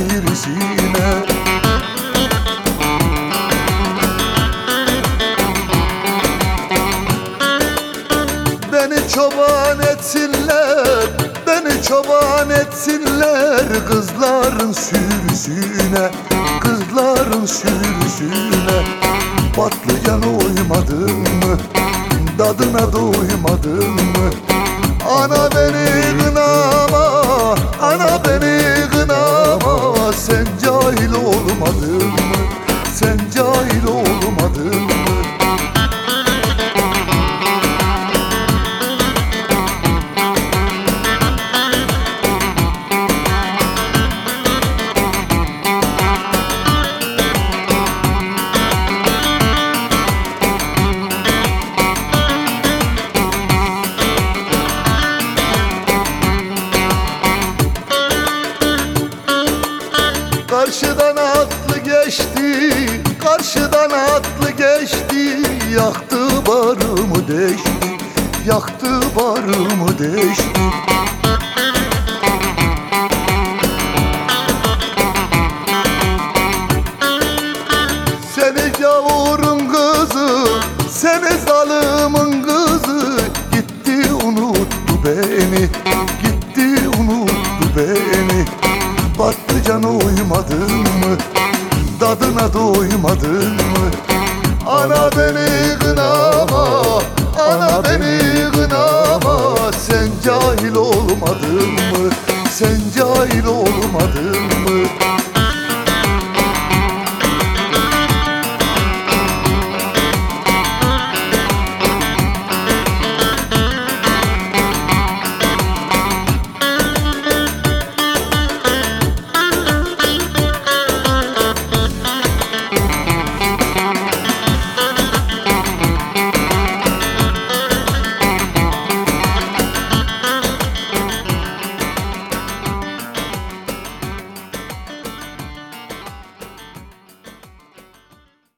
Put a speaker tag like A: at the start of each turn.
A: birisine. Beni çoban etsinler, beni çoban etsinler Kızların sürüsüne, kızların sürüsüne Patlıcana uymadın mı, dadına doymadın mı? Ana beni kınama, Karşıdan atlı geçti, karşıdan atlı geçti. Yaktı barımı deşti, yaktı barımı deşti. Seni gavurun kızı, seni zalimin kızı. Gitti unuttu beni, gitti unuttu beni Patlıcana uymadın mı, dadına doymadın mı? Ana beni kınama, ana beni kınama Sen cahil olmadın mı, sen cahil olmadın